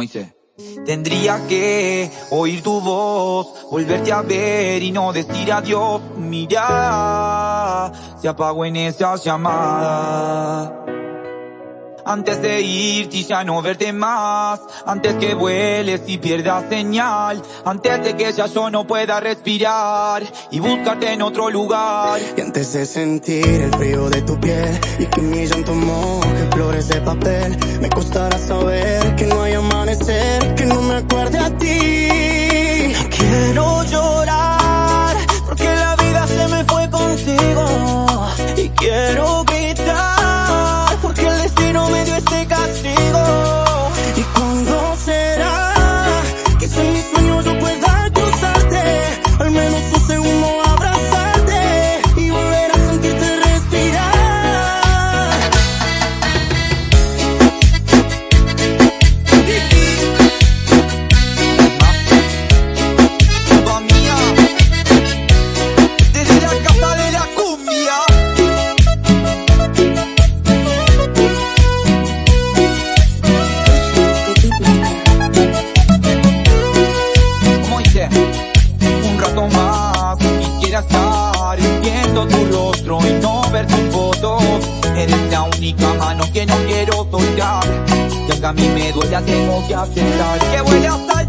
dice. Tendría que oír tu voz, volverte a ver y no decir adiós. Mira, se apagó en esa llamada. Antes de irte y ya no verte más, antes que vueles y pierdas señal, antes de que ya yo no pueda respirar y buscarte en otro lugar. Y antes de sentir el frío de tu piel y que mi llanto moje flores de papel, me costará Quiero llorar porque la vida se me fue contigo y quiero única mano que no quiero soltar. Ya que a mí me duele, tengo que aceptar que vuelas alto y